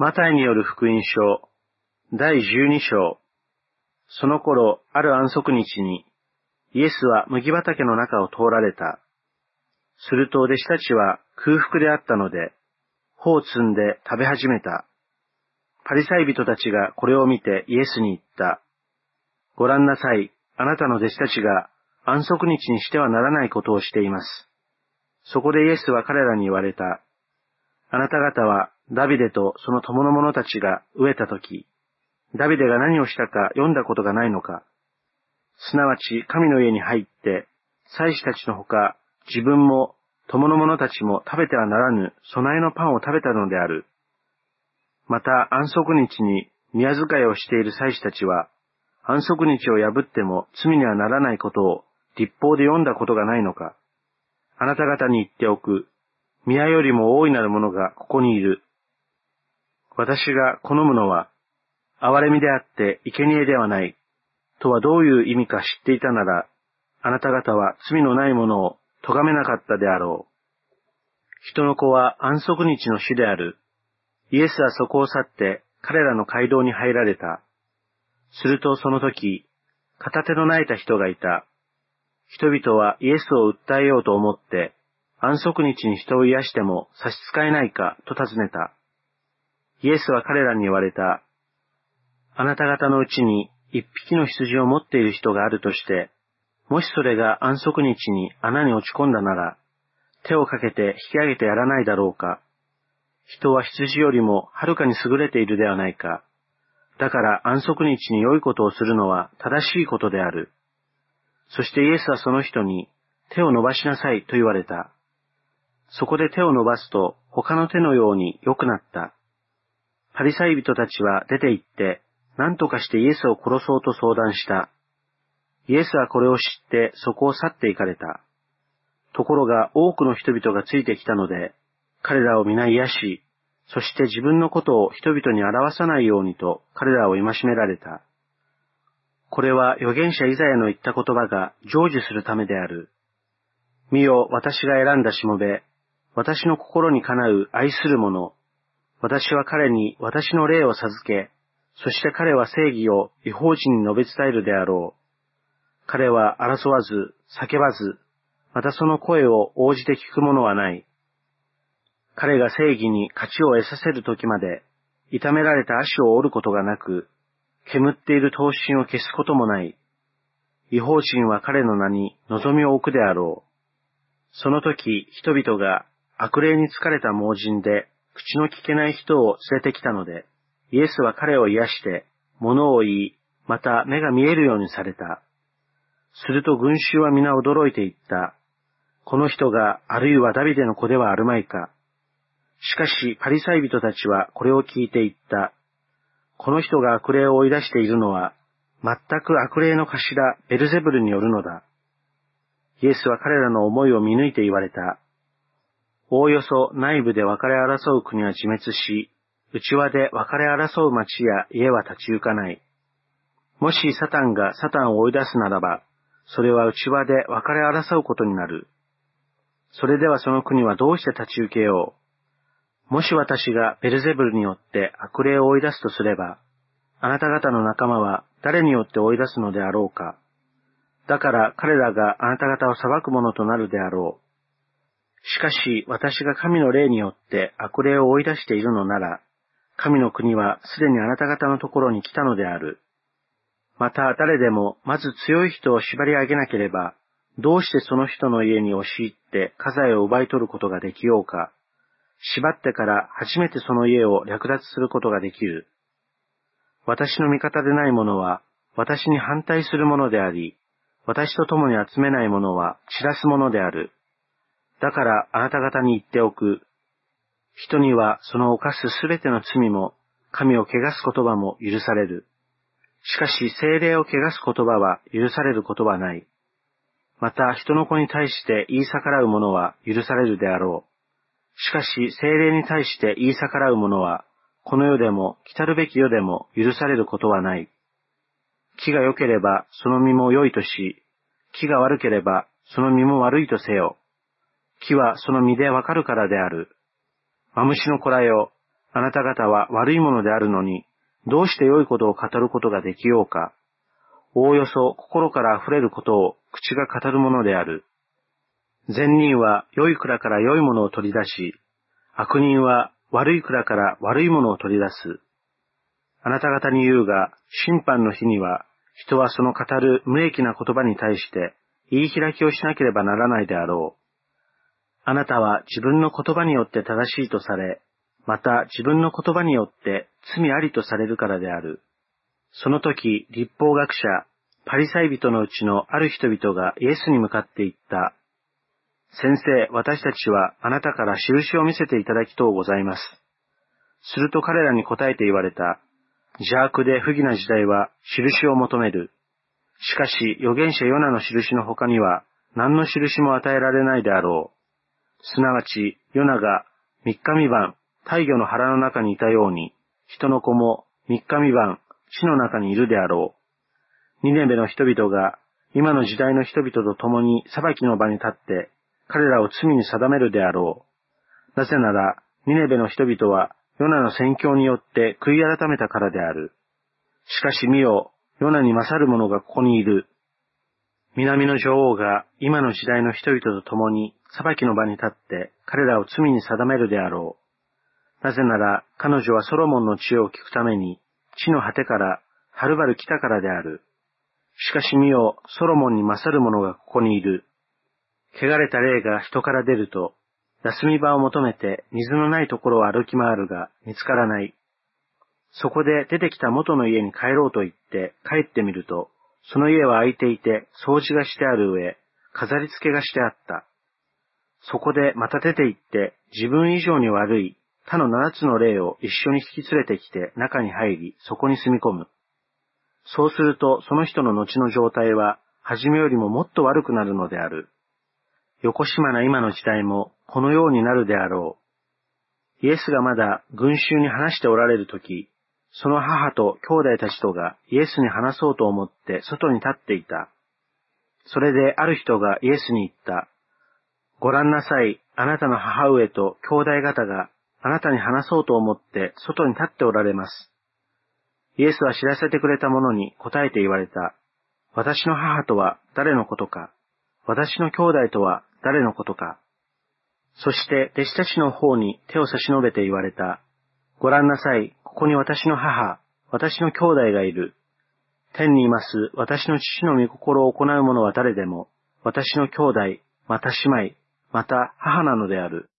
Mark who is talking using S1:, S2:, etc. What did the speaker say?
S1: マタイによる福音書、第12章。その頃、ある安息日に、イエスは麦畑の中を通られた。すると弟子たちは空腹であったので、穂を摘んで食べ始めた。パリサイ人たちがこれを見てイエスに言った。ご覧なさい、あなたの弟子たちが安息日にしてはならないことをしています。そこでイエスは彼らに言われた。あなた方はダビデとその友の者たちが飢えたとき、ダビデが何をしたか読んだことがないのか。すなわち神の家に入って、祭司たちのほか、自分も友の者たちも食べてはならぬ備えのパンを食べたのである。また安息日に宮遣いをしている祭司たちは、安息日を破っても罪にはならないことを立法で読んだことがないのか。あなた方に言っておく。宮よりも大いなるものがここにいる。私が好むのは、憐れみであって生贄ではない。とはどういう意味か知っていたなら、あなた方は罪のないものを咎めなかったであろう。人の子は安息日の主である。イエスはそこを去って彼らの街道に入られた。するとその時、片手の泣いた人がいた。人々はイエスを訴えようと思って、安息日に人を癒しても差し支えないかと尋ねた。イエスは彼らに言われた。あなた方のうちに一匹の羊を持っている人があるとして、もしそれが安息日に穴に落ち込んだなら、手をかけて引き上げてやらないだろうか。人は羊よりもはるかに優れているではないか。だから安息日に良いことをするのは正しいことである。そしてイエスはその人に手を伸ばしなさいと言われた。そこで手を伸ばすと他の手のように良くなった。パリサイ人たちは出て行って何とかしてイエスを殺そうと相談した。イエスはこれを知ってそこを去って行かれた。ところが多くの人々がついてきたので、彼らを皆癒し、そして自分のことを人々に表さないようにと彼らを戒められた。これは預言者イザヤの言った言葉が成就するためである。見よ、私が選んだしもべ、私の心にかなう愛する者。私は彼に私の霊を授け、そして彼は正義を違法人に述べ伝えるであろう。彼は争わず、叫ばず、またその声を応じて聞く者はない。彼が正義に勝ちを得させる時まで、痛められた足を折ることがなく、煙っている刀身を消すこともない。違法人は彼の名に望みを置くであろう。その時、人々が悪霊に疲れた盲人で、口の聞けない人を連れてきたので、イエスは彼を癒して、物を言い、また目が見えるようにされた。すると群衆は皆驚いていった。この人があるいはダビデの子ではあるまいか。しかし、パリサイ人たちはこれを聞いていった。この人が悪霊を追い出しているのは、全く悪霊の頭、ベルゼブルによるのだ。イエスは彼らの思いを見抜いて言われた。おおよそ内部で別れ争う国は自滅し、内輪で別れ争う町や家は立ち行かない。もしサタンがサタンを追い出すならば、それは内輪で別れ争うことになる。それではその国はどうして立ち受けよう。もし私がベルゼブルによって悪霊を追い出すとすれば、あなた方の仲間は誰によって追い出すのであろうか。だから彼らがあなた方を裁くものとなるであろう。しかし私が神の霊によって悪霊を追い出しているのなら、神の国はすでにあなた方のところに来たのである。また誰でもまず強い人を縛り上げなければ、どうしてその人の家に押し入って家財を奪い取ることができようか。縛ってから初めてその家を略奪することができる。私の味方でない者は、私に反対する者であり、私と共に集めない者は散らす者である。だからあなた方に言っておく。人にはその犯すすべての罪も、神を汚す言葉も許される。しかし精霊を汚す言葉は許されることはない。また人の子に対して言い逆らう者は許されるであろう。しかし、精霊に対して言い逆らう者は、この世でも来たるべき世でも許されることはない。木が良ければその実も良いとし、木が悪ければその実も悪いとせよ。木はその実でわかるからである。マムシの子らよ、あなた方は悪いものであるのに、どうして良いことを語ることができようか。おおよそ心から溢れることを口が語るものである。善人は良い蔵から良いものを取り出し、悪人は悪い蔵から悪いものを取り出す。あなた方に言うが、審判の日には、人はその語る無益な言葉に対して、言い開きをしなければならないであろう。あなたは自分の言葉によって正しいとされ、また自分の言葉によって罪ありとされるからである。その時、立法学者、パリサイ人のうちのある人々がイエスに向かって言った。先生、私たちはあなたから印を見せていただきとうございます。すると彼らに答えて言われた。邪悪で不義な時代は印を求める。しかし、預言者ヨナの印の他には何の印も与えられないであろう。すなわち、ヨナが三日三晩、大魚の腹の中にいたように、人の子も三日三晩、地の中にいるであろう。ニネベの人々が、今の時代の人々と共に裁きの場に立って、彼らを罪に定めるであろう。なぜなら、ニネベの人々は、ヨナの宣教によって悔い改めたからである。しかし見よ、ヨナに勝る者がここにいる。南の女王が今の時代の人々と共に裁きの場に立って彼らを罪に定めるであろう。なぜなら彼女はソロモンの知恵を聞くために地の果てからはるばる来たからである。しかし見よ、ソロモンに勝る者がここにいる。汚れた霊が人から出ると、休み場を求めて水のないところを歩き回るが見つからない。そこで出てきた元の家に帰ろうと言って帰ってみると、その家は空いていて掃除がしてある上、飾り付けがしてあった。そこでまた出て行って自分以上に悪い他の七つの霊を一緒に引き連れてきて中に入り、そこに住み込む。そうするとその人の後の状態は、初めよりももっと悪くなるのである。横島な今の時代もこのようになるであろう。イエスがまだ群衆に話しておられるとき、その母と兄弟たちとがイエスに話そうと思って外に立っていた。それである人がイエスに言った。ご覧なさい、あなたの母上と兄弟方があなたに話そうと思って外に立っておられます。イエスは知らせてくれた者に答えて言われた。私の母とは誰のことか私の兄弟とは誰のことかそして弟子たちの方に手を差し伸べて言われた。ご覧なさい、ここに私の母、私の兄弟がいる。天にいます私の父の御心を行う者は誰でも、私の兄弟、また姉妹、また母なのである。